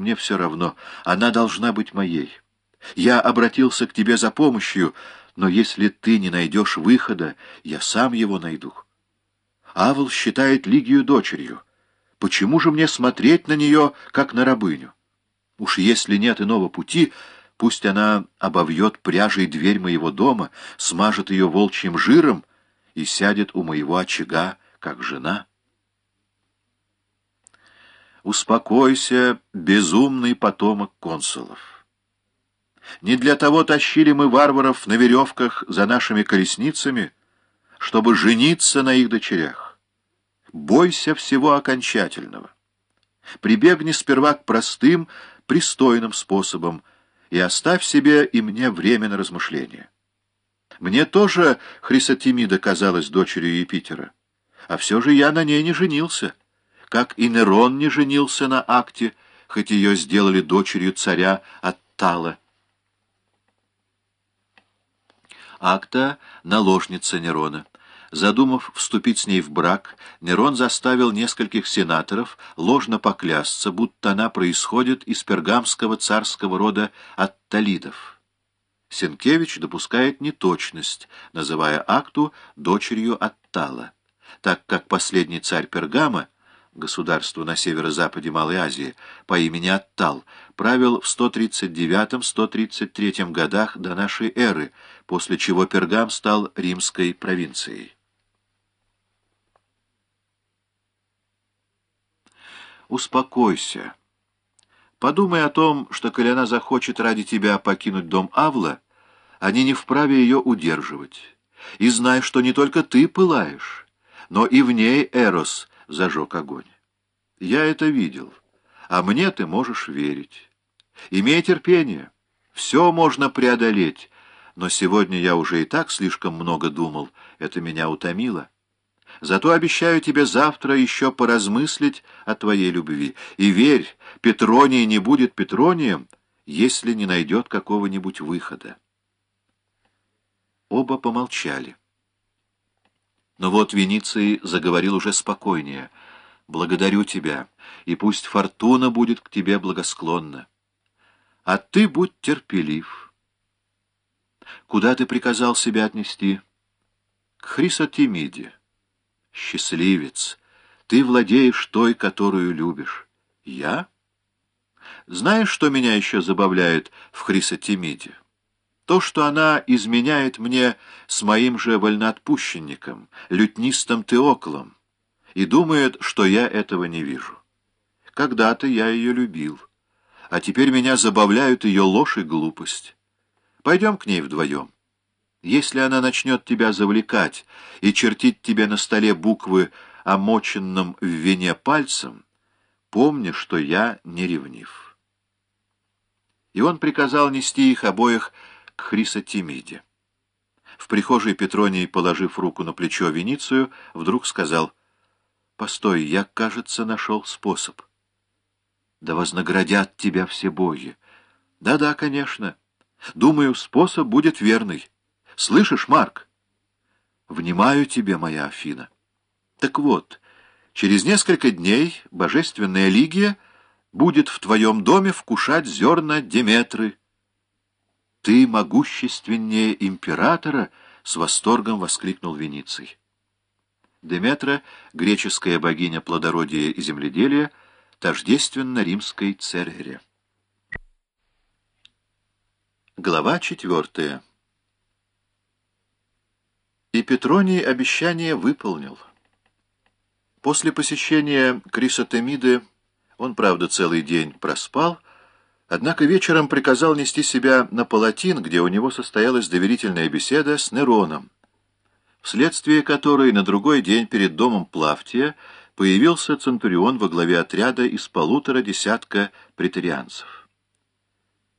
мне все равно. Она должна быть моей. Я обратился к тебе за помощью, но если ты не найдешь выхода, я сам его найду. Авл считает Лигию дочерью. Почему же мне смотреть на нее, как на рабыню? Уж если нет иного пути, пусть она обовьет пряжей дверь моего дома, смажет ее волчьим жиром и сядет у моего очага, как жена. Успокойся, безумный потомок консулов. Не для того тащили мы варваров на веревках за нашими колесницами, чтобы жениться на их дочерях. Бойся всего окончательного. Прибегни сперва к простым, пристойным способам и оставь себе и мне время на размышления. Мне тоже Хрисотимида казалась дочерью Юпитера, а все же я на ней не женился, как и Нерон не женился на Акте, хоть ее сделали дочерью царя Аттала. Акта — наложница Нерона. Задумав вступить с ней в брак, Нерон заставил нескольких сенаторов ложно поклясться, будто она происходит из пергамского царского рода Атталидов. Сенкевич допускает неточность, называя Акту дочерью Аттала, так как последний царь Пергама — государству на северо-западе Малой Азии по имени Аттал, правил в 139-133 годах до нашей эры, после чего Пергам стал римской провинцией. Успокойся. Подумай о том, что, коли она захочет ради тебя покинуть дом Авла, они не вправе ее удерживать. И знай, что не только ты пылаешь, но и в ней Эрос — зажег огонь. Я это видел, а мне ты можешь верить. Имей терпение, все можно преодолеть, но сегодня я уже и так слишком много думал, это меня утомило. Зато обещаю тебе завтра еще поразмыслить о твоей любви. И верь, Петроний не будет Петронием, если не найдет какого-нибудь выхода. Оба помолчали. Но вот Вениций заговорил уже спокойнее. «Благодарю тебя, и пусть фортуна будет к тебе благосклонна. А ты будь терпелив. Куда ты приказал себя отнести? К Хрисотимиде. Счастливец, ты владеешь той, которую любишь. Я? Знаешь, что меня еще забавляет в Хрисотимиде? То, что она изменяет мне с моим же вольноотпущенником, лютнистом Теоклом, и думает, что я этого не вижу. Когда-то я ее любил, а теперь меня забавляют ее ложь и глупость. Пойдем к ней вдвоем. Если она начнет тебя завлекать и чертить тебе на столе буквы омоченным в вине пальцем, помни, что я не ревнив. И он приказал нести их обоих к Хрисотимиде. В прихожей Петроний, положив руку на плечо Веницию, вдруг сказал, «Постой, я, кажется, нашел способ». «Да вознаградят тебя все боги». «Да-да, конечно. Думаю, способ будет верный. Слышишь, Марк?» «Внимаю тебе, моя Афина». «Так вот, через несколько дней Божественная Лигия будет в твоем доме вкушать зерна Деметры». «Ты могущественнее императора!» — с восторгом воскликнул Вениций. Деметра, греческая богиня плодородия и земледелия, тождественно римской Церере. Глава четвертая. И Петроний обещание выполнил. После посещения Крисотемиды он, правда, целый день проспал, Однако вечером приказал нести себя на Палатин, где у него состоялась доверительная беседа с Нероном, вследствие которой на другой день перед домом Плавтия появился Центурион во главе отряда из полутора десятка претарианцев.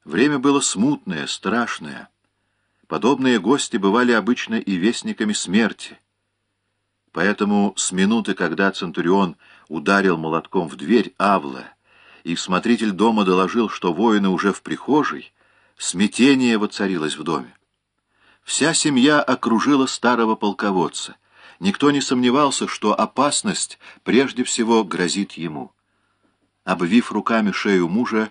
Время было смутное, страшное. Подобные гости бывали обычно и вестниками смерти. Поэтому с минуты, когда Центурион ударил молотком в дверь Авла, и смотритель дома доложил, что воины уже в прихожей, смятение воцарилось в доме. Вся семья окружила старого полководца. Никто не сомневался, что опасность прежде всего грозит ему. Обвив руками шею мужа,